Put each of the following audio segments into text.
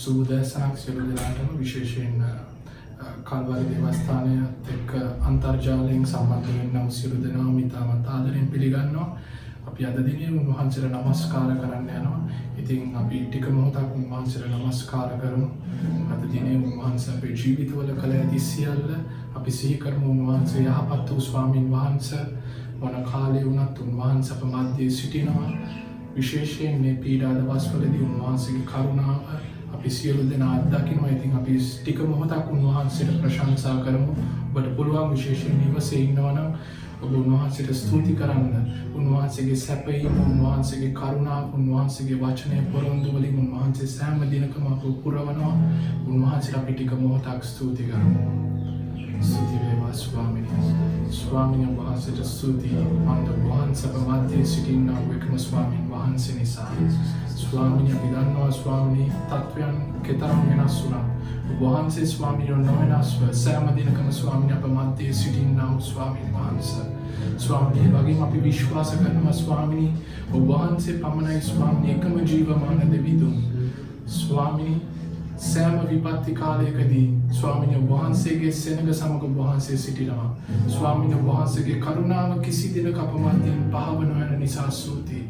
සූදෑසනක් සියලු දෙනාටම විශේෂයෙන් කල්වර දේවස්ථානයත් එක්ක අන්තර්ජාලයෙන් සම්බන්ධ වෙන්න සියලු දෙනාම ඉතාමත් ආදරයෙන් පිළිගන්නවා. අපි අද දිනේ උන්වහන්සේට නමස්කාර කරන්න යනවා. ඉතින් අපි ටික මොහොතක් උන්වහන්සේට නමස්කාර කරමු. අද දිනේ උන්වහන්සේ අපේ ජීවිතවල කළ ඇති සියල්ල අපි සිහි කරමු උන්වහන්සේ යහපත් වූ ස්වාමින් වහන්සේ මොන කාලේ වුණත් උන්වහන්සේ අප මැද්දේ සිටිනවා. විශේෂයෙන් මේ පීඩා දවස්වලදී උන්වහන්සේගේ කරුණාව අපි සියලු දෙනා අත්දකිනවා. ඉතින් අපි ටික මොහොතක් උන්වහන්සේට ප්‍රශංසා කරමු. ඔබට පුළුවන් විශේෂයෙන් නිවසේ ඉන්නවා නම් ඔබ උන්වහන්සේට ස්තුති කරන්න. උන්වහන්සේගේ සැපයීම, උන්වහන්සේගේ කරුණාව, උන්වහන්සේගේ වචනය පොරොන්දු වලින් උන්වහන්සේ සෑම දිනකම අප පුරවනවා. උන්වහන්සේට අපි ටික මොහොතක් ස්තුති කරමු. ස්තුති වේවා ස්වාමිනී. ස්වාමිනී වහන්සේට ස්තුති. මන්ද වහන්සේ අප මැද්දේ සිටින්නා වූ එකම ස්වාමින් වහන්සේ නිසා. ස්වාමිනී අපි දන්නවා ස්වාමිනී තත්වයන් කෙතරම් වෙනස් වුණා. වහන්සේ ස්වාමිනෝ නොවෙනස්ව සෑම දිනකම ස්වාමිනි අප මන්තයේ සිටින්නාව ස්වාමීන් වහන්ස. ස්වාමිනී වගේ අපි විශ්වාස කරනවා ස්වාමිනී ඔබ වහන්සේ පමණයි ස්වාමිනි එකම ජීවමාන දෙවිදුන්. ස්වාමිනි සෑම විපත්ති කාලයකදී ස්වාමිනය වහන්සේගේ සෙනග සමග වහන්සේ සිටිනවා. ස්වාමින වහන්සේගේ කරුණාව කිසි දින කපමන්තින් පහවනොයන නිසා සූතියි.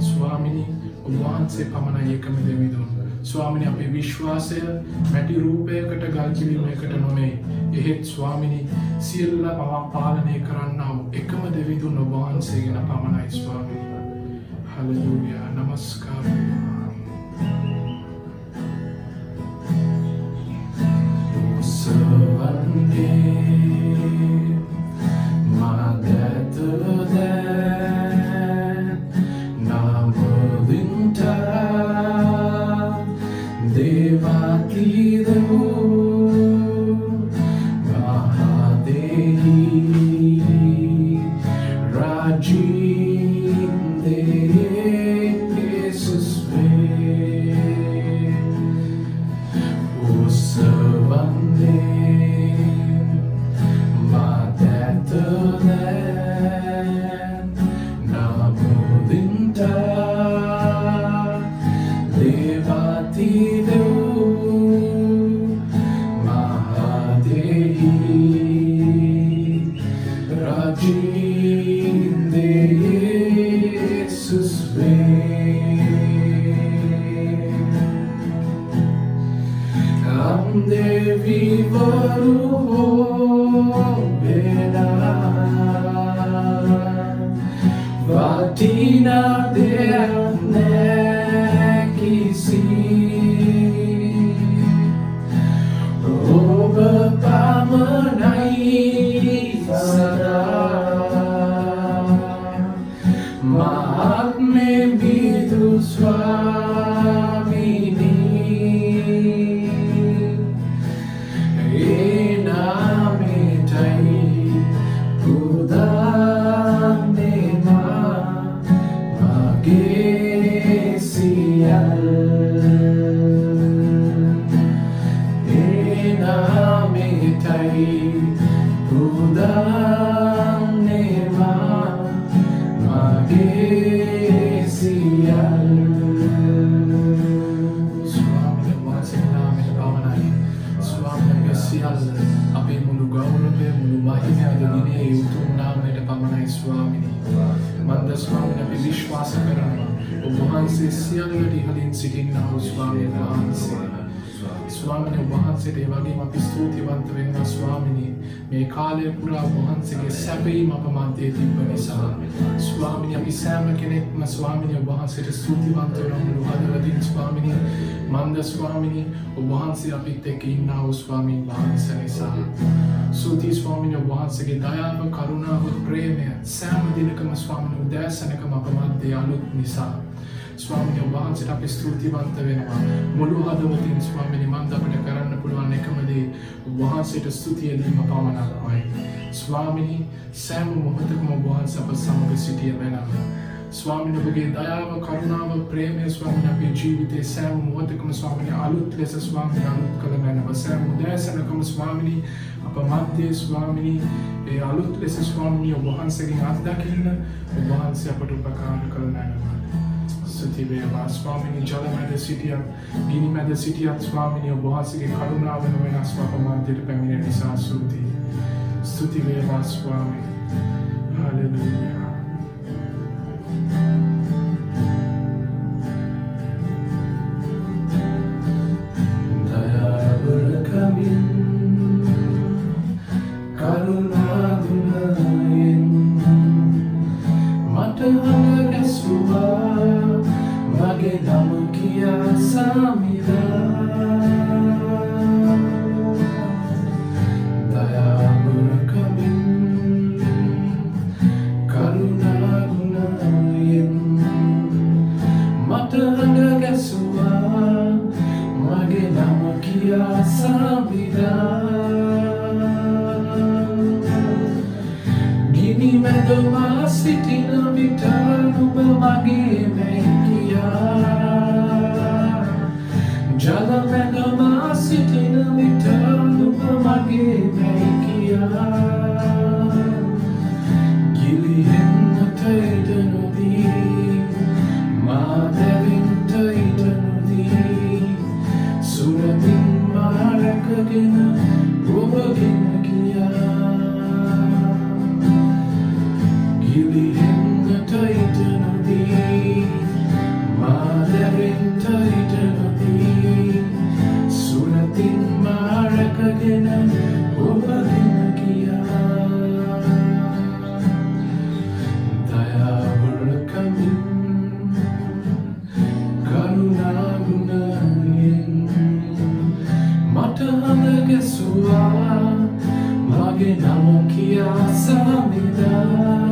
ස්වාමිනි උන්වහන්සේ පමණයි එකම දෙවිදුන්. ස්වාමිනි අපේ විශ්වාසය මැටි රූපයකට ගල්කිවීමයකට නොමේ. එහෙත් ස්වාමිනි සියල්ල පවා පාලනය කරන්නාව එකම දෙවිදුන් ඔබවහන්සේගෙන පමණයි ස්වාමිනි. හලලූය නමස්කාරය. one day. අද දිනේ ඒ උතුම් නාමයට පමණයි ස්වාමිනී. මන්ද ස්වාමින අපි විශ්වාස කරනවා. ඔබ වහන්සේ සියල්ලට ඉහළින් සිටින්නා වූ ස්වාමීන් වහන්සේ. ස්වාමිනී වහන්සේට ඒ වගේම අපි ස්තුතිවන්ත වෙනවා ස්වාමිනී. මේ කාලය පුරා වහන්සේගේ සැපීම අප මැද්දේ තිබ්බ නිසා. ස්වාමිනී අපි සෑම කෙනෙක්ම ස්වාමිනී වහන්සේට ස්තුතිවන්ත වෙනවා මුළු හදවතින් ස්වාමිනී. මන්ද ස්වාමිනී ඔබ වහන්සේ අපිත් එක්ක ඉන්නා වූ ස්වාමීන් වහන්සේ නිසා. සූති ස්වාමිනී වහන්සේගේ දයාව කරුණාව ප්‍රේමය සෑම දිනකම ස්වාමිනී උදෑසනකම අප මැද්දේ අලුත් නිසා. ස්වාමිනී වහන්සේට අපි ස්තුතිවන්ත වෙනවා. මුළු හදවතින් ස්වාමිනී මන්ද අපිට කරන්න පුළුවන් එකම දේ වහන්සේට ස්තුතිය දීම පමණක්මයි ස්වාමිනී සෑම මොහොතකම වහන්සේ අප සමග සිටිය වෙනවා ස්වාමින ඔබගේ දයාව කරුණාව ප්‍රේමය ස්වාමින අපේ ජීවිතේ සෑම මොහොතකම ස්වාමිනී අලුත් ලෙස ස්වාමිනී අලුත් කළ මැනව. සෑම උදෑසනකම ස්වාමිනී අප මධ්‍යයේ ස්වාමිනී ඒ අලුත් ලෙස ස්වාමිනී ඔබ වහන්සේගෙන් අත්දකින්න ඔබ වහන්සේ අපට උපකාර කළ මැනව. ස්තුති වේවා ස්වාමිනී ජල මැද සිටියත් ගිනි මැද සිටියත් ස්වාමිනී ඔබ වහන්සේගේ කරුණාව නොවෙනස් අප මධ්‍යයට පැමිණෙන නිසා ස්තුතියි. ස්තුති වේවා ස්වාමී. හalleluya. මගේ නම කියා සමිදා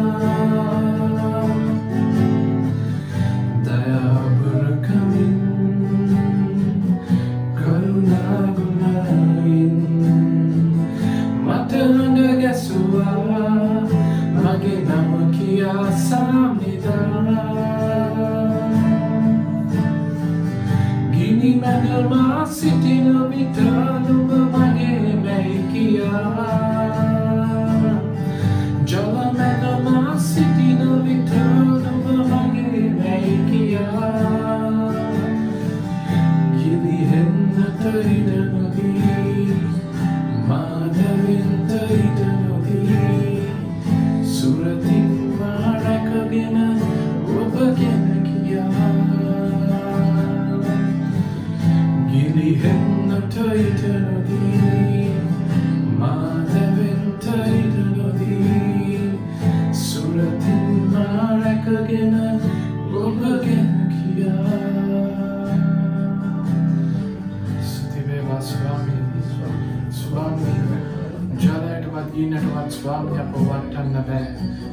ගින්නටවත් ස්වාමී අප වටන්න බෑ.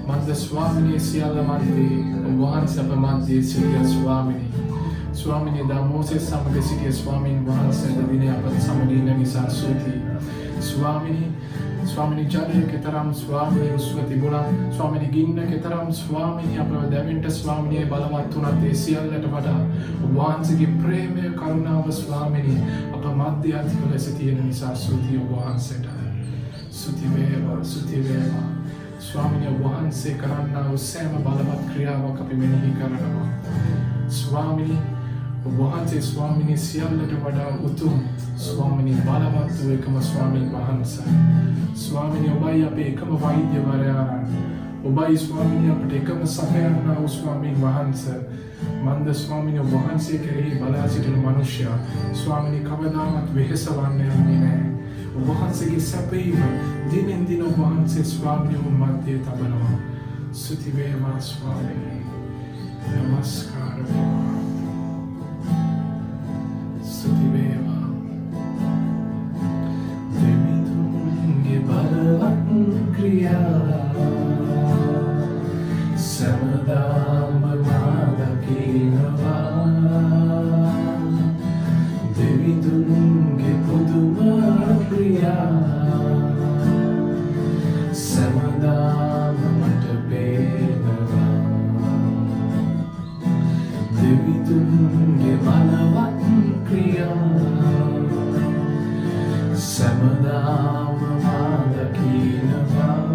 මන්ද ස්වාමිනී සියල්ල මන්දී. ඔබ වහන්සේ අප මන්දී සිටිය ස්වාමිනී. ස්වාමිනී දා මෝසෙස් සමග සිටිය ස්වාමීන් වහන්සේ අද දිනේ අපත් සමග ඉන්න නිසා ස්තුතියි ස්වාමිනී ස්වාමිනී ජලය කෙතරම් ස්වාමිනී උස්ව තිබුණා ස්වාමිනී ගින්න කෙතරම් ස්වාමිනී අපව දැවෙන්ට ස්වාමිනී බලවත් වුණත් ඒ සියල්ලට වඩා ඔබ වහන්සේගේ ප්‍රේමය කරුණාව ස්වාමිනී අප මධ්‍යස්ථ ලෙස තියෙන නිසා ස්තුතියි ඔබ වහන්සේට. ස්තුති වේවා ස්තුති වේවා ස්වාමිනී ඔබ වහන්සේ කරන්නා වූ සෑම බලවත් ක්‍රියාවක් අපි මෙනෙහි කරනවා. ස්වාමිනී ඔබ වහන්සේ ස්වාමිනී සියල්ලට වඩා උතුම් ස්වාමිනී බලවත් වූ එකම ස්වාමීන් වහන්සේ. ස්වාමිනී ඔබයි අපේ එකම වෛද්‍යවරයා. ඔබයි ස්වාමිනී අපට එකම සපයන්නා වූ ස්වාමීන් වහන්සේ. මන්ද ස්වාමිනී ඔබ වහන්සේ කෙරෙහි බලා සිටින මනුෂ්‍යයා. ස්වාමිනී කවදාවත් වෙහෙසවන්න යන්නේ නැහැ. ඔබ වහන්සේගේ සැපීම දිනෙන් දින ඔබ වහන්සේ ස්වාමිනී ඔබ මැදේ තබනවා. ස්තුති වේවා ස්වාමිනී. නමස්කාර වේවා. ස්තුති වේවා දෙවිතුන්ගේ බලවත් ක්‍රියා. සැමදාම සැමදාම මා දකිනවා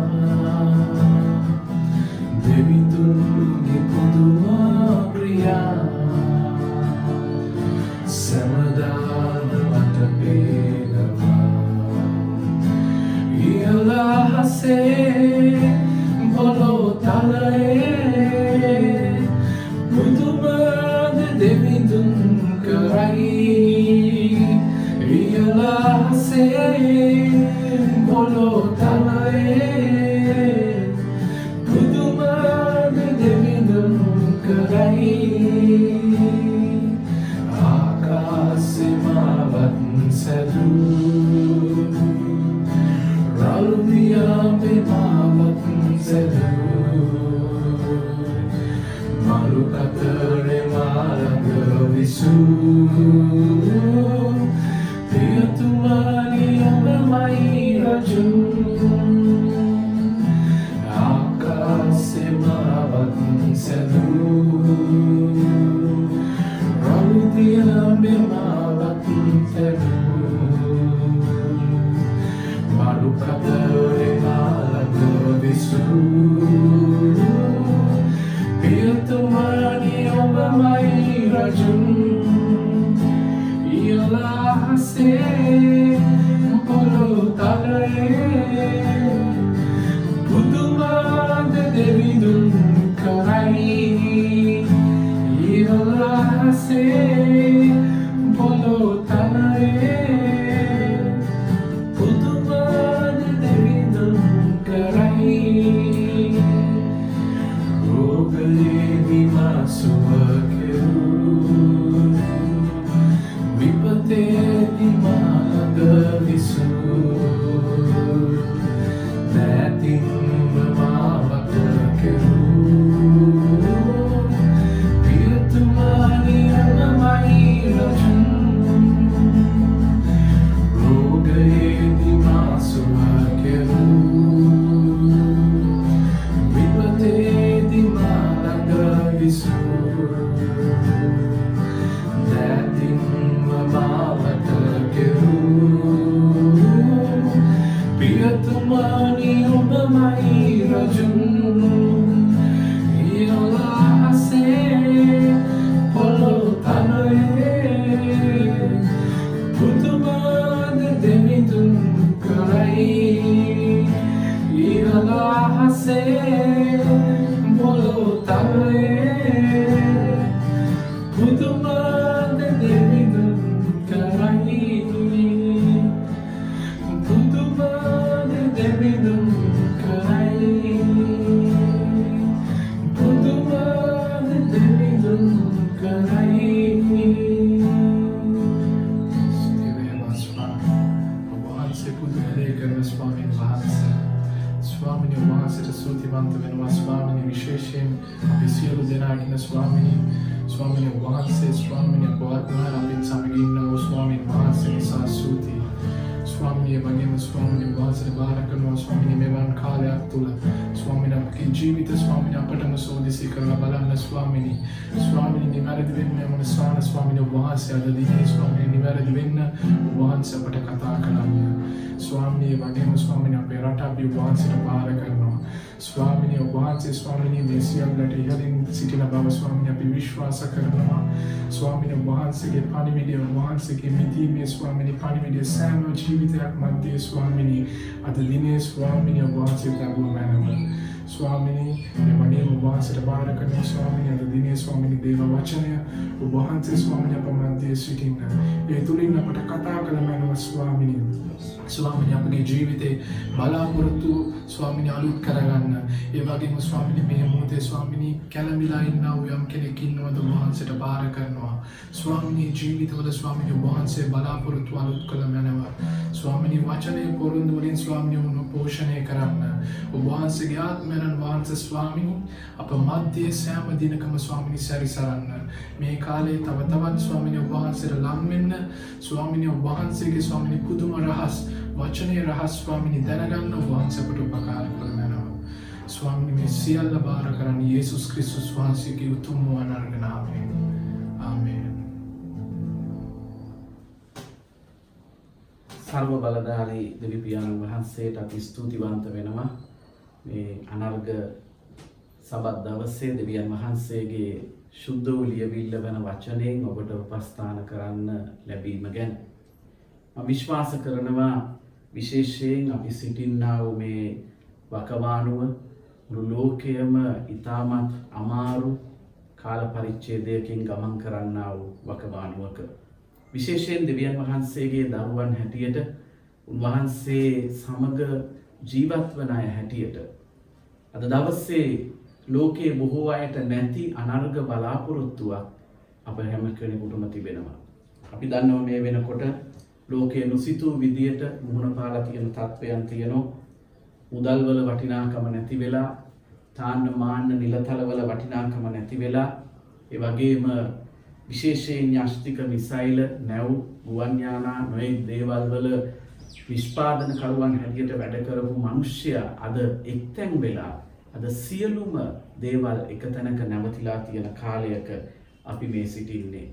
Sedu මේ සියල්ලට ඉහළින් සිටින බව ස්වාමිනි අපි විශ්වාස කරනවා. ස්වාමිනි වහන්සේගේ පණිවිඩය වහන්සේගේ මිදීමේ ස්වාමිනි පණිවිඩය සෑම ජීවිතයක් මධ්‍යයේ ස්වාමිනි අද දිනේ ස්වාමිනි වහන්සේ ලැබුව මැනව. ස්වාමිනි මේ වගේම වහන්සේට බාර කරන ස්වාමිනි අද දිනේ ස්වාමිනි දේව වචනය වහන්සේ ස්වාමිනි අප මධ්‍යයේ සිටින්න. ඒ තුලින් අපට කතා කළ මැනව ස්වාමිනි. ස්වාමිනි අපගේ ජීවිතේ බලාපොරොත්තු ස්වාමිනි අලුත් කරගන්න. ඒ වගේම ස්වාමිනි මේ මොහොතේ ස්වාමිනි කැළඹිලා ඉන්නා වූ යම් කෙනෙක් ඉන්නවද වහන්සේට බාර කරනවා. ස්වාමිනි ජීවිතවල ස්වාමිනි වහන්සේ බලාපොරොත්තු අලුත් කළ මැනව. ස්වාමිනි වචනය පොරොන්දු වලින් ස්වාමිනි උන් පෝෂණය කරන්න. ඔබ වහන්සේගේ ආත්මයන් වහන්සේ ස්වාමිනි අප මධ්‍යයේ සෑම දිනකම ස්වාමිනි සැරිසරන්න. මේ කාලේ තව තවත් ස්වාමිනි ඔබ වහන්සේට ලං වෙන්න. ස්වාමිනි ඔබ වහන්සේගේ ස්වාමිනි පුදුම රහස්. වචනය රහස් ස්වාමිනි දැනගන්න ඔබ වහන්සේකට උපකාර කරනවා ස්වාමිනි මේ සියල්ල බාර කරන්න යේසුස් ක්‍රිස්තුස් වහන්සේගේ උතුම් වූ අනර්ග නාමයෙන් ආමේන්. සර්ව බලධාරී දෙවිපියාණන් වහන්සේට අපි ස්තුතිවන්ත වෙනවා. මේ අනර්ග සබත් දවස්සේ දෙවියන් වහන්සේගේ ශුද්ධ වූ ලියවිල්ල වන වචනයෙන් ඔබට උපස්ථාන කරන්න ලැබීම ගැන. මම විශ්වාස කරනවා විශේෂයෙන් අපි සිටින්නා වූ මේ වකවානුව මුළු ලෝකයම ඉතාමත් අමාරු කාල පරිච්ඡේදයකින් ගමන් කරන්නා වූ වකවානුවක. විශේෂයෙන් දෙවියන් වහන්සේගේ දරුවන් හැටියට උන්වහන්සේ සමග ජීවත් වන අය හැටියට. අද දවස්සේ ලෝකයේ බොහෝ අයට නැති අනර්ග බලාපොරොත්තුවක් අප හැම කෙනෙකුටම තිබෙනවා. අපි දන්නව මේ වෙනකොට ලෝකයේ නොසිතූ විදියට මුහුණ පාලා තියෙන තත්ත්වයන් තියෙනවා. මුදල්වල වටිනාකම නැති වෙලා තාන්න මාන්න නිලතලවල වටිනාකම නැති වෙලා ඒ වගේම විශේෂයෙන් න්‍යෂ්ටික මිසයිල නැව් ගුවන්යානා නොයෙක් දේවල් වල නිෂ්පාදන කරුවන් හැටියට වැඩ කරපු මිනිස්සයා අද එක්තැන් වෙලා අද සියලුම දේවල් එක තැනක නැවතිලා තියෙන කාලයක අපි මේ සිටින්නේ.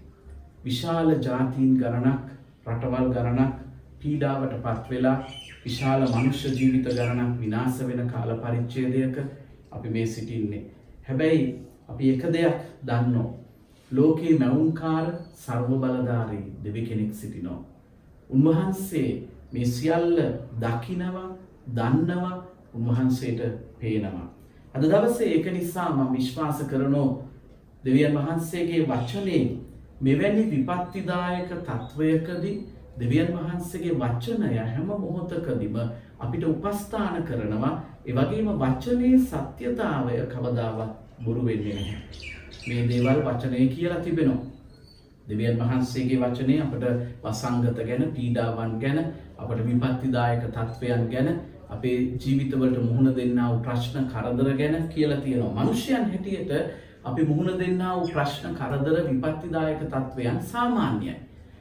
විශාල ජාතීන් ගණනක් රටවල් ගණනක් පීඩාවට පත් වෙලා විශාල මනුෂ්‍ය ජීවිත ගණනක් විනාශ වෙන කාල පරිච්ඡේදයක අපි මේ සිටින්නේ. හැබැයි අපි එක දෙයක් දන්නෝ. ලෝකයේ මැවුම්කාර සර්ව බලධාරී දෙවි කෙනෙක් සිටිනෝ. උන්වහන්සේ මේ සියල්ල දකිනවා දන්නවා උන්වහන්සේට පේනවා. අද දවසේ ඒක නිසා මම විශ්වාස කරනෝ දෙවියන් වහන්සේගේ වචනේ මෙවැනි විපත්තිදායක තත්ත්වයකදී දෙවියන් වහන්සේගේ වචනය හැම මොහොතකදීම අපිට උපස්ථාන කරනවා ඒ වගේම වචනේ සත්‍යතාවය කවදාවත් බොරු වෙන්නේ නැහැ. මේ දේවල් වචනේ කියලා තිබෙනවා. දෙවියන් වහන්සේගේ වචනේ අපට වසංගත ගැන පීඩාවන් ගැන අපට විපත්තිදායක තත්ත්වයන් ගැන අපේ ජීවිතවලට මුහුණ දෙන්නා වූ ප්‍රශ්න කරදර ගැන කියලා තියෙනවා. මිනිසයන් හැටියට අපි මුහුණ දෙන්නා වූ ප්‍රශ්න කරදර විපත්තිදායක තත්ත්වයන් සාමාන්‍යයි.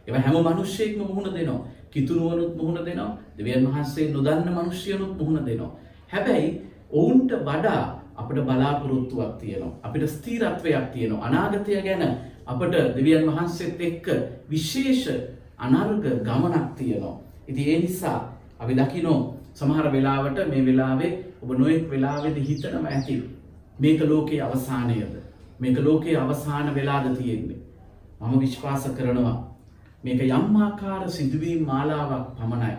ඒවා හැම මිනිස්සෙක්ම මුහුණ දෙනවා. කිතුනුවනුත් මුහුණ දෙනවා. දෙවියන් වහන්සේ නොදන්න මිනිස්සුයනුත් මුහුණ දෙනවා. හැබැයි ඔවුන්ට වඩා අපට බලාපොරොත්තුවක් තියෙනවා. අපිට ස්ථීරත්වයක් තියෙනවා. අනාගතය ගැන අපට දෙවියන් වහන්සේත් එක්ක විශේෂ අනර්ග ගමනක් තියෙනවා. ඉතින් ඒ නිසා අපි දකිනෝ සමහර වෙලාවට මේ වෙලාවේ ඔබ නොයෙක් වෙලාවෙදි හිතනම ඇති මේක ලෝකයේ අවසානයද මේක ලෝකයේ අවසාන වෙලාද තියෙන්නේ. මම විශ්වාස කරනවා. මේක යම් ආකාර සිදුවීම් මාලාවක් පමණයි.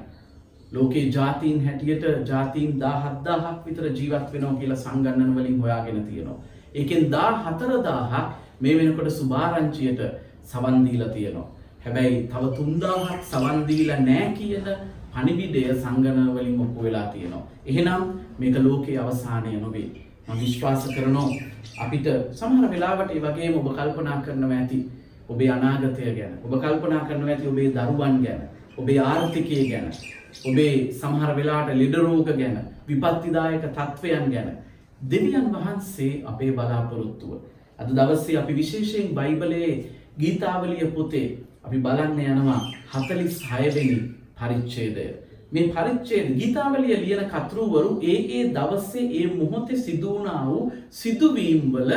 ලෝකේ ජාතීන් හැටියට ජාතීන් 17000ක් විතර ජීවත් වෙනවා කියලා සංගණන වලින් හොයාගෙන තියෙනවා. ඒකෙන් 14000ක් මේ වෙනකොට සුභාරංචියට සවන් දීලා තියෙනවා. හැබැයි තව 3000ක් සවන් දීලා නැහැ කියන පණිවිඩය සංගණන වලින් ඔප්පු වෙලා තියෙනවා. එහෙනම් මේක ලෝකයේ අවසානය නොවේ. මම විශ්වාස කරනවා අපිට සමහර වෙලාවට ඒ වගේම ඔබ කල්පනා කරනවා ඇති ඔබේ අනාගතය ගැන. ඔබ කල්පනා කරනවා ඇති ඔබේ දරුවන් ගැන. ඔබේ ආර්ථිකය ගැන. ඔබේ සමහර වෙලාවට ලෙඩ රෝග ගැන, විපත්තිදායක තත්ත්වයන් ගැන. දෙවියන් වහන්සේ අපේ බලාපොරොත්තුව. අද දවසේ අපි විශේෂයෙන් බයිබලයේ ගීතාවලිය පොතේ අපි බලන්න යනවා 46 වෙනි පරිච්ඡේදය. මේ පරිච්ඡේද ගීතාවලිය ලියන කතුරුවරු ඒ ඒ දවසේ ඒ මොහොතේ සිදු වුණා වූ සිදුවීම් වල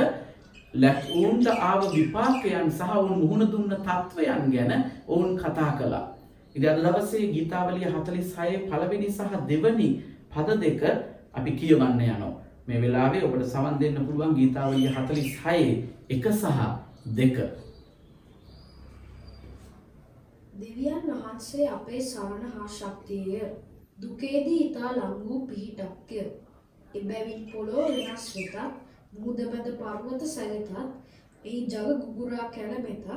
ලැබුණට ආව විපාකයන් සහ ඔවුන් මුහුණ දුන්න තත්වයන් ගැන ඔවුන් කතා කළා. ඉතින් අද දවසේ ගීතාවලිය 46 පළවෙනි සහ දෙවනි පද දෙක අපි කියවන්න යනවා. මේ වෙලාවේ ඔබට සවන් දෙන්න පුළුවන් ගීතාවලිය 46 එක සහ දෙක. දෙවියන් වහන්සේ අපේ සරණ හා ශක්තියය දුකේදී ඉතා ලංවූ පිහිටක්ය. එබැවින් පොළොව වෙනස් වෙතත් මුහුදබැද පර්වත සැලතත් එහි ජග ගුගුරා කැළමෙතත්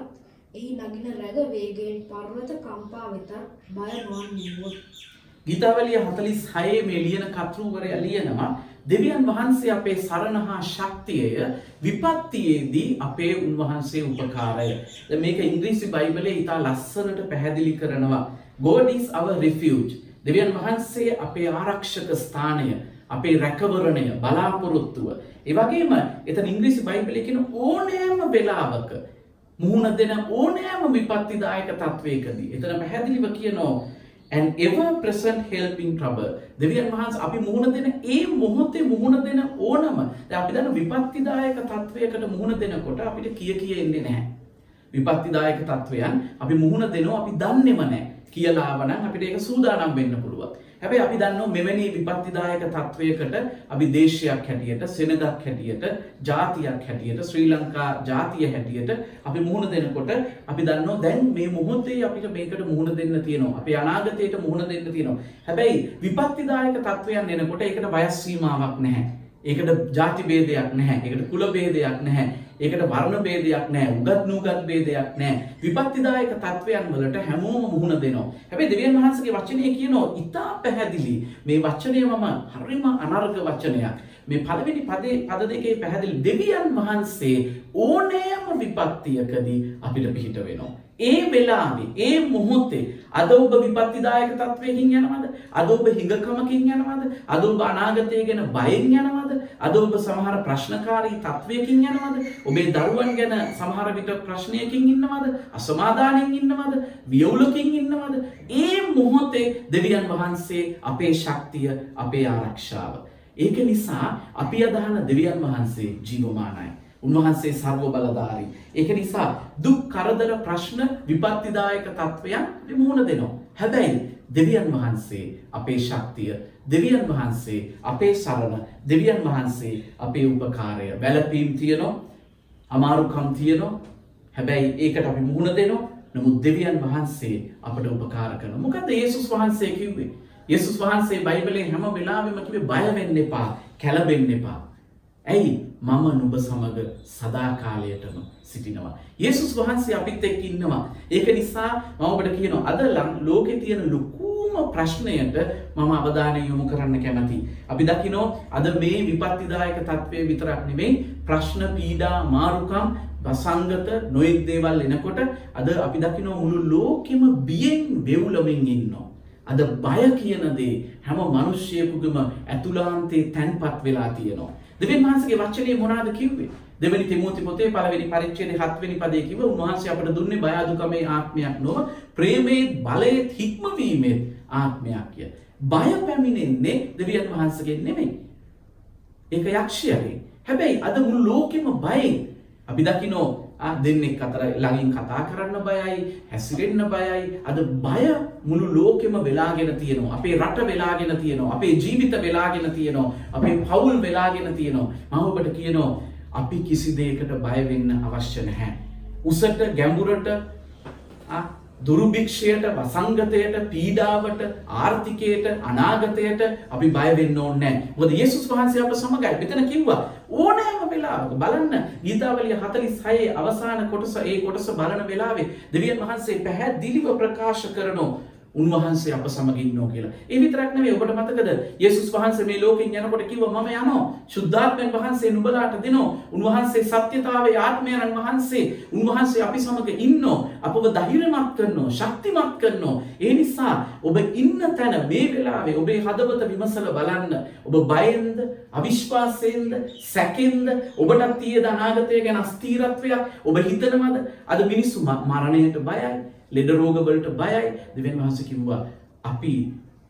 එහි නගින රැග වේගයෙන් පර්වත කම්පා වෙතත් බය නොවන්නේවොත් ගීතාවලිය 46 මේ ලියන කතෘවරයා ලියනවා. දෙවියන් වහන්සේ අපේ සරණ හා ශක්තියය විපත්තියේදී අපේ උන්වහන්සේ උපකාරය. දැන් මේක ඉංග්‍රීසි බයිබලයේ ඉතා ලස්සනට පැහැදිලි කරනවා. God is our refuge. දෙවියන් වහන්සේ අපේ ආරක්ෂක ස්ථානය, අපේ රැකවරණය, බලාපොරොත්තුව. ඒ වගේම එතන ඉංග්‍රීසි බයිබලයේ කියන ඕනෑම වෙලාවක මුහුණ දෙන ඕනෑම විපත්තිදායක තත්වයකදී එතන පැහැදිලිව කියනවා and ever present help in trouble. දෙවියන් වහන්සේ අපි මුහුණ දෙන ඒ මොහොතේ මුහුණ දෙන ඕනම දැන් අපි දන්න විපත්තිදායක තත්වයකට මුහුණ දෙනකොට අපිට කිය කිය එන්නේ නැහැ. විපත්තිදායක තත්වයන් අපි මුහුණ දෙනවා අපි දන්නේම නැහැ. කියලා ආවනම් අපිට ඒක සූදානම් වෙන්න පුළුවන්. හැබැයි අපි දන්නවා මෙවැනි විපත්තිදායක තත්වයකට අපි දේශයක් හැටියට සෙනගක් හැටියට ජාතියක් හැටියට ශ්‍රී ලංකා ජාතිය හැටියට අපි මුහුණ දෙනකොට අපි දන්නවා දැන් මේ මොහොතේ අපිට මේකට මුහුණ දෙන්න තියෙනවා. අපේ අනාගතයට මුහුණ දෙන්න තියෙනවා. හැබැයි විපත්තිදායක තත්වයන් එනකොට ඒකට වයස් සීමාවක් නැහැ. ඒකට ජාති භේදයක් නැහැ. ඒකට කුල භේදයක් නැහැ. ඒකට වර්ණ ભેදයක් නැහැ. උගත් නුගත් ભેදයක් නැහැ. විපත්තිදායක තත්වයන් වලට හැමෝම මුහුණ දෙනවා. හැබැයි දෙවියන් වහන්සේගේ වචනේ කියනවා ඉතා පැහැදිලි. මේ වචනය මම හරිම අනර්ග වචනයක්. මේ පළවෙනි පදේ පද දෙකේ පැහැදිලි දෙවියන් වහන්සේ ඕනෑම විපත්තියකදී අපිට පිහිට වෙනවා. ඒ වෙලාවේ ඒ මොහොතේ අද ඔබ විපත්තිදායක තත්වයකින් යනවද? අද ඔබ හිඟකමකින් යනවද? අද ඔබ අනාගතය ගැන බයෙන් යනවද? අද ඔබ සමහර ප්‍රශ්නකාරී තත්වයකින් යනවද? ඔබේ දරුවන් ගැන සමහර විට ප්‍රශ්නයකින් ඉන්නවද? අසමාදානයෙන් ඉන්නවද? වියවුලකින් ඉන්නවද? ඒ මොහොතේ දෙවියන් වහන්සේ අපේ ශක්තිය, අපේ ආරක්ෂාව. ඒක නිසා අපි අදහන දෙවියන් වහන්සේ ජීවමානයි. උන්වහන්සේ සර්ව බලධාරී. ඒක නිසා දුක් කරදර ප්‍රශ්න විපත්තිදායක තත්ත්වයන් විමුණ දෙනවා. හැබැයි දෙවියන් වහන්සේ අපේ ශක්තිය දෙවියන් වහන්සේ අපේ සරණ දෙවියන් වහන්සේ අපේ උපකාරය වැලපීම් තියනවා අමාරුකම් තියනවා. හැබැයි ඒකට අපි මුහුණ දෙනවා. නමුත් දෙවියන් වහන්සේ අපට උපකාර කරන මොකද ඒසුස් වහන්සේ කිව්වේ? යේසුස් වහන්සේ බයිබලයෙන් හැම වෙලාවෙම කිව්වේ බය වෙන්න එපා කැළඹෙන්න එපා. ඇයි? මම නුඹ සමග සදාකාලයටම සිටිනවා. යේසුස් වහන්සේ අපිත් එක්ක ඉන්නවා. ඒක නිසා මම ඔබට කියනවා අද ලෝකේ තියෙන ලොකුම ප්‍රශ්නයට මම අවධානය යොමු කරන්න කැමතියි. අපි දකිනවා අද මේ විපත්තිදායක තත්ත්වය විතරක් නෙමෙයි ප්‍රශ්න පීඩා මාරුකම් වසංගත නොයෙක් දේවල් එනකොට අද අපි දකිනවා මුළු ලෝකෙම බියෙන් වෙවුලමින් ඉන්නවා. අද බය කියන දේ හැම මිනිස්සෙකුගේම ඇතුළාන්තේ තැන්පත් වෙලා තියෙනවා. දෙවියන් වහන්සේගේ වචනේ මොනවාද කිව්වේ? දෙවෙනි තිමෝති පොතේ පළවෙනි පරිච්ඡේදයේ හත්වෙනි පදයේ කිව්ව උන්වහන්සේ අපට දුන්නේ බය අදුකමේ ආත්මයක් නොව ප්‍රේමයේ බලයේ හික්මවීමේ ආත්මයක් කිය. බය පැමිණෙන්නේ දෙවියන් වහන්සේගෙන් නෙමෙයි. ඒක යක්ෂයාගෙන්. හැබැයි අද මුළු ලෝකෙම බයෙන් අපි දකිනෝ දෙන්නෙක් අතර ළඟින් කතා කරන්න බයයි හැසිරෙන්න බයයි. අද බය මුළු ලෝකෙම වෙලාගෙන තියෙනවා. අපේ රට වෙලාගෙන තියෙනවා. අපේ ජීවිත වෙලාගෙන තියෙනවා. අපේ පවුල් වෙලාගෙන තියෙනවා. මම ඔබට කියනවා අපි කිසි දෙයකට බය වෙන්න අවශ්‍ය නැහැ. උසට ගැඹුරට දුරුභික්ෂයට වසංගතයට පීඩාවට ආර්ථිකයට අනාගතයට අපි බය වෙන්න ඕනේ නැහැ. මොකද යේසුස් වහන්සේ අප සමගයි. මෙතන කිව්වා ඕනෑම වෙලාවක බලන්න ගීතාවලිය 46 අවසාන කොටස ඒ කොටස බලන වෙලාවේ දෙවියන් වහන්සේ පැහැදිලිව ප්‍රකාශ කරනවා උන්වහන්සේ අප සමග ඉන්නවා කියලා. ඒ විතරක් නෙවෙයි ඔබට මතකද යේසුස් වහන්සේ මේ ලෝකෙන් යනකොට කිව්වා මම යනවා. ශුද්ධාත්මයන් වහන්සේ නුඹලාට දෙනවා. උන්වහන්සේ සත්‍යතාවයේ ආත්මයන් වහන්සේ උන්වහන්සේ අපි සමග ඉන්නවා. අපව ධෛර්යමත් කරනවා, ශක්තිමත් කරනවා. ඒ නිසා ඔබ ඉන්න තැන මේ වෙලාවේ ඔබේ හදවත විමසලා බලන්න. ඔබ බයෙන්ද, අවිශ්වාසයෙන්ද, සැකෙන්ද, ඔබට තියෙන අනාගතය ගැන අස්ථීරත්වයක් ඔබ හිතනවද? අද මිනිස්සු මරණයට බයයි. ලෙඩ රෝගවලට බයයි. දෙවන් වහන්ස කිව්වා අපි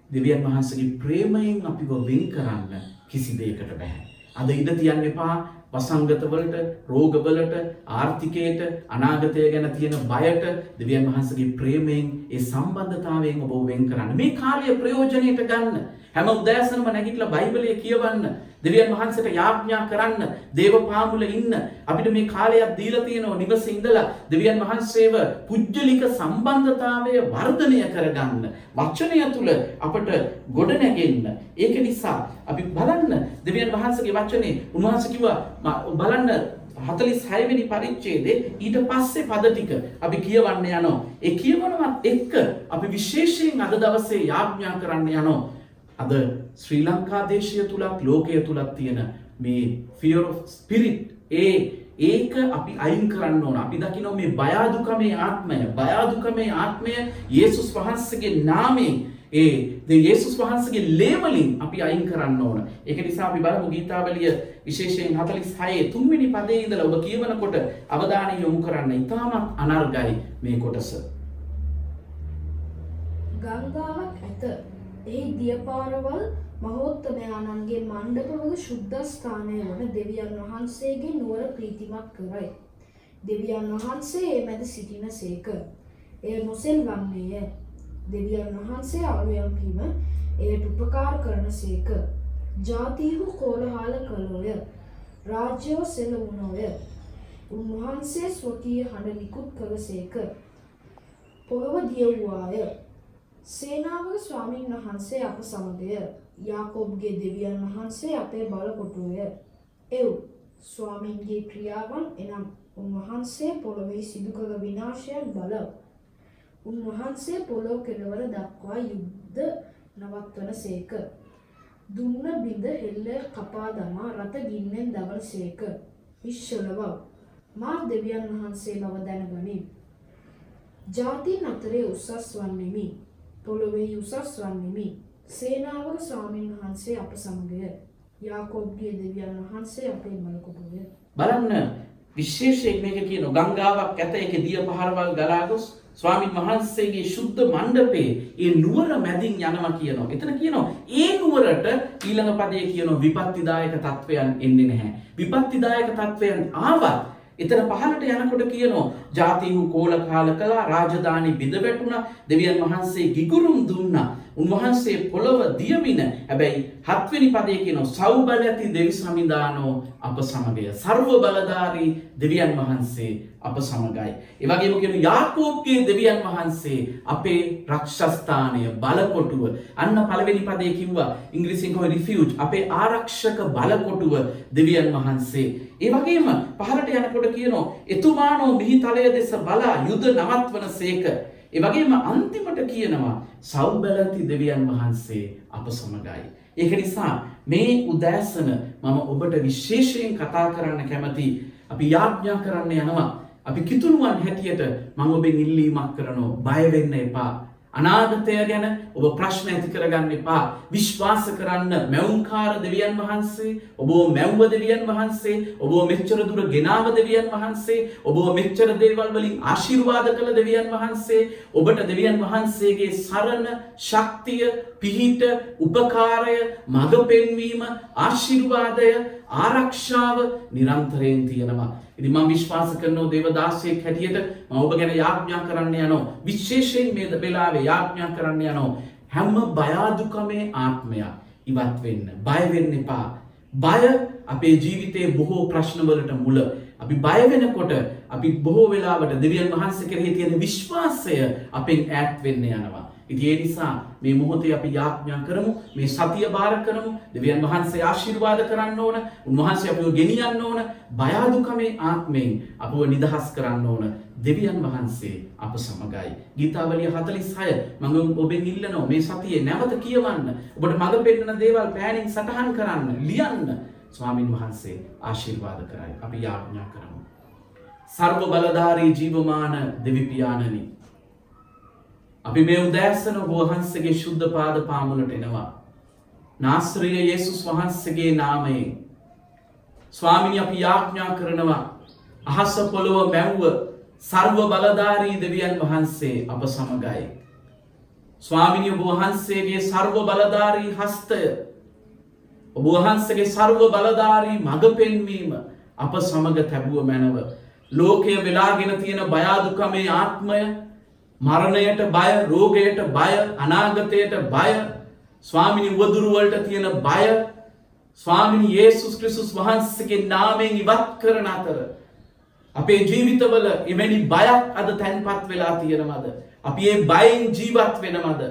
දෙවියන් වහන්සගේ ප්‍රේමයෙන් අපිව වෙන් කරන්න කිසි දෙයකට බැහැ. අද ඉඩ තියන්න එපා. වසංගතවලට රෝගවලට ආර්ථිකයට අනාගතය ගැන තියෙන බයට දෙවියන් වහන්සගේ ප්‍රේමයෙන් ඒ සම්බන්ධතාවයෙන් ඔබ වෙන් කරන්න. මේ කාලය ප්‍රයෝජනයට ගන්න. හැම උදෑසනම නැගිටලා බයිබලය කියවන්න දෙවියන් වහන්සේට යාඥා කරන්න දේව පාමුල ඉන්න අපිට මේ කාලයක් දීලා තියෙනවා නිවසේ ඉඳලා දෙවියන් වහන්සේව පුජ්‍යලික සම්බන්ධතාවය වර්ධනය කරගන්න වචනය තුල අපට ගොඩ නැගෙන්න ඒක නිසා අපි බලන්න දෙවියන් වහන්සේගේ වචනේ උන්වහන්සේ කිව්වා බලන්න හතලිස් හැවෙනි පරිච්චේදේ ඊට පස්සේ පද ටික අපි කියවන්න යනවා. ඒ කියවනවත් එක්ක අපි විශේෂයෙන් අද දවසේ යාඥා කරන්න යනවා. අද ශ්‍රී ලංකා දේශය තුළත් ලෝකය තුළත් තියෙන මේ fear of spirit ඒ ඒක අපි අයින් කරන්න ඕන. අපි දකිනවා මේ බයාදුකමේ ආත්මය, බයාදුකමේ ආත්මය යේසුස් වහන්සේගේ නාමයෙන් ඒ ද යේසුස් වහන්සගේ ලේවලින් අපි අයින් කරන්න ඕන. එක නිසා අපි බලමු ගීතාවලිය විශේෂයෙන් හතලිස් හයේ තුන්වෙනි පදේ ඉඳලා ඔබ කියවනකොට අවධානය යොමු කරන්න ඉතාමත් අනර්ගයි මේ කොටස. ගංගාවක් ඇත. එහි දියපාරවල් මහෝත්තමයාණන්ගේ මණ්ඩපවල ශුද්ධස්ථානය වන දෙවියන් වහන්සේගේ නුවර ප්‍රීතිමත් කරයි. දෙවියන් වහන්සේ ඒ මැද සිටින සේක. එය නොසෙල් වන්නේය. දෙවියන් වහන්සේ අලුයම්හිම එයට උපකාර කරන සේක. ජාතිහු කෝලහාල කළෝය. රාජ්‍යව සෙල වුණෝය. උන්වහන්සේ ස්වකීය හඬ නිකුත් කළ සේක. පොළොව දියව්වාය. සේනාවක ස්වාමීන් වහන්සේ අප සමගය යාකෝබ්ගේ දෙවියන් වහන්සේ අපේ බලකොටුවය එව් ස්වාමින්ගේ ක්‍රියාවන් එනම් උන්වහන්සේ පොළොවේ සිදු කළ විනාශයන් බලව. උන්වහන්සේ පොළොව කෙළවර දක්වා යුද්ධ නවත්වන සේක. දුන්න බිඳ හෙල්ල කපා දමා රත ගින්නෙන් දවල් සේක. විශ්වලවව්. මා දෙවියන් වහන්සේ බව දැනගනිම්. ජාතීන් අතරේ උසස් වන්නෙමි. පොළොවෙහි උසස් වන්නෙමි. සේනාවක ස්වාමීන් වහන්සේ අප සමගය. යාකෝබ්ගේ දෙවියන් වහන්සේ අපේ බලකොටුය. බලන්න විශේෂයෙන් මේක කියන ගංගාවක් ඇත එක දිය පහරවල් ගලාගොස් ස්වාමීන් වහන්සේගේ ශුද්ධ මණ්ඩපේ ඒ නුවර මැදින් යනවා කියනවා. එතන කියනවා ඒ නුවරට ඊළඟ පදයේ කියනවා විපත්තිදායක තත්වයන් එන්නේ නැහැ. විපත්තිදායක තත්වයන් ආවත් එතන පහලට යනකොට කියනවා ජාතිහු කෝල කාල කලා රාජධානි බිඳ වැටුණ දෙවියන් වහන්සේ ගිගුරුම් දුන්නා උන්වහන්සේ පොළොව දියමින හැබැයි හත්වෙනි පදය කියන සෞබල ඇති දෙවි සමිධානෝ අප සමගය සර්ව බලධාරී දෙවියන් වහන්සේ අප සමගයි. ඒවගේම කියන යාකෝප්ගේ දෙවියන් වහන්සේ අපේ රක්ෂස්ථානය බලකොටුව අන්න පළවෙනි පදය කිව්වා ඉංග්‍රීසිංහව රිෆියුජ් අපේ ආරක්ෂක බලකොටුව දෙවියන් වහන්සේ. ඒ වගේම පහලට යනකොට කියනවා එතුමානෝ බිහිතලය දෙස බලා යුද නවත්වන සේක. ඒ වගේම අන්තිමට කියනවා සෞබැලති දෙවියන් වහන්සේ අප සමගයි. ඒක නිසා මේ උදෑසන මම ඔබට විශේෂයෙන් කතා කරන්න කැමති අපි යාඥා කරන්න යනවා. අපි කිතුරුවන් හැටියට මං ඔබෙන් ඉල්ලීමක් කරනෝ බයවෙන්න එපා. අනාගතය ගැන ඔබ ප්‍රශ්න ඇති කරගන්න එපා. විශ්වාස කරන්න මැවුම්කාර දෙවියන් වහන්සේ ඔබෝ මැව්ව දෙවියන් වහන්සේ ඔබෝ මෙච්චර දුර ගෙනාව දෙවියන් වහන්සේ ඔබෝ මෙච්චර දේවල් වලින් ආශිර්වාද කළ දෙවියන් වහන්සේ ඔබට දෙවියන් වහන්සේගේ සරණ ශක්තිය පිහිට උපකාරය මඟ පෙන්වීම ආශිර්වාදය ආරක්ෂාව නිරන්තරයෙන් තියෙනවා. ඉදි මං විශ්වාස කරනෝ දේවදාසයෙක් හැටියට ම ඔබ ගැන යාඥා කරන්න යනෝ විශේෂයෙන් මේද වෙලාවේ යාඥා කරන්න යනෝ හැම්ම බයාදුකමේ ආත්මයක් ඉවත් වෙන්න. බයවෙන්න එපා. බය අපේ ජීවිතයේ බොහෝ ප්‍රශ්නවලට මුල. අපි බයවෙනකොට අපි බොහෝ වෙලාවට දෙවියන් වහන්ස කෙරෙහි තියෙන විශ්වාසය අපෙන් ඈත් වෙන්න යනවා. ඉතින් ඒ නිසා මේ මොහොතේ අපි යාඥා කරමු මේ සතිය බාර කරමු දෙවියන් වහන්සේ ආශිර්වාද කරන්න ඕන උන්වහන්සේ අපිව ගෙනියන්න ඕන බය අඩුකමේ ආත්මයෙන් අපව නිදහස් කරන්න ඕන දෙවියන් වහන්සේ අප සමගයි. ගීතාවලිය 46 මම ඔබෙන් ඉල්ලනවා මේ සතියේ නැවත කියවන්න ඔබට මඟ පෙන්වන දේවල් පෑනින් සටහන් කරන්න ලියන්න ස්වාමින් වහන්සේ ආශිර්වාද කරයි. අපි යාඥා කරමු. සර්ව බලධාරී ජීවමාන දෙවි පියාණනි අපි මේ උදෑසන වහන්සගේ ශුද්ධ පාද පාමුලට එනවා. නාස්ත්‍රිය යේසුස් වහන්සගේ නාමයෙන්. ස්වාමිනි අපි යාඥා කරනවා අහස පොළොව මැව්ව සර්ව බලධාරී දෙවියන් වහන්සේ අප සමගයි. ස්වාමිනිය වහන්සේගේ සර්ව බලධාරී හස්තය ඔබ වහන්සගේ සර්ව බලධාරී මඟ පෙන්වීම අප සමග තැබුව මැනව. ලෝකය වෙලාගෙන තියෙන බයාදුකමේ ආත්මය මරණයට බය රෝගයට බය අනාගතයට බය ස්වාමිනි වදුරුවලට තියෙන බය ස්වාමිනි ඒසුස් ක්‍රිසුස් වහන්සගේ නාමයෙන් ඉවත් කරන අතර අපේ ජීවිතවල එවැනි බයක් අද තැන්පත් වෙලා තියෙනවද? අපි ඒ බයින් ජීවත් වෙනමද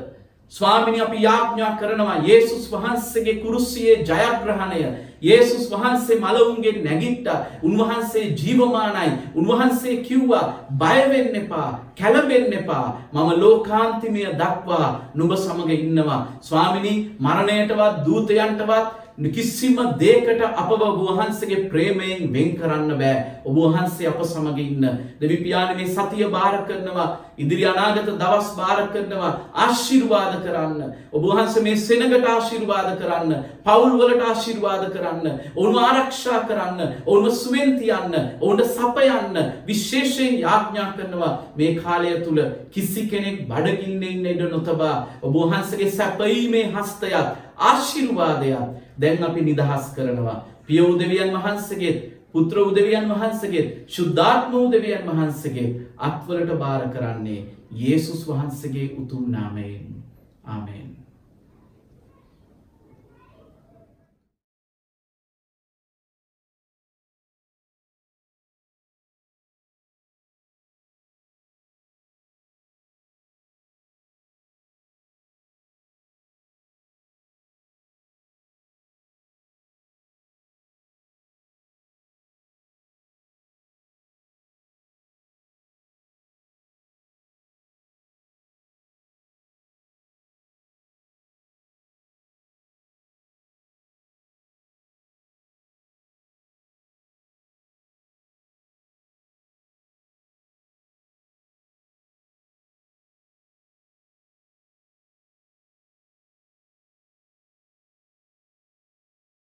ස්වාමිනි අපි යාඥා කරනවා යේසුස් වහන්සේගේ කුරුසියේ ජයග්‍රහණය යේසුස් වහන්සේ මලවුන්ගේ නැගිට්ටා. උන්වහන්සේ ජීවමානයි. උන්වහන්සේ කිව්වා බයවෙන්න එපා කැලබෙන්න එපා. මම ලෝකාන්තිමය දක්වා නුඹ සමග ඉන්නවා. ස්වාමිනි මරණයටවත් දූතයන්ටවත් කිසිම දේකට අපව වහන්සගේ ප්‍රේමයෙන් වෙන් කරන්න බෑ. ඔබ වහන්සේ අප සමග ඉන්න. දෙවිපාන මේ සතිය බාර කරනවා ඉදිරි අනාගත දවස් බාර කරනවා ආශිර්වාද කරන්න. ඔබ වහන්ස මේ සෙනගට ආශිර්වාද කරන්න පවුල්වලට ආශිර්වාද කරන්න ඔවුන් ආරක්ෂා කරන්න ඔවුන්ව සුවෙන්තියන්න ඔවුන්ට සපයන්න විශේෂයෙන් යාඥා කරනවා. මේ කාලය තුළ කිසි කෙනෙක් බඩගින්නෙන් එඩ නොතබා. ඔබ වහන්සගේ සැපීමේ හස්තයක් ආශිර්වාදයක් දැන් අපි නිදහස් කරනවා. පිය උදවියන් වහන්සේගේ පුත්‍ර උදවියන් වහන්සේගේ ශුද්ධාත්ම උදවියන් වහන්සේගේ අත්වලට බාර කරන්නේ යේසුස් වහන්සේගේ උතුම් නාමයෙන්. ආමෙන්.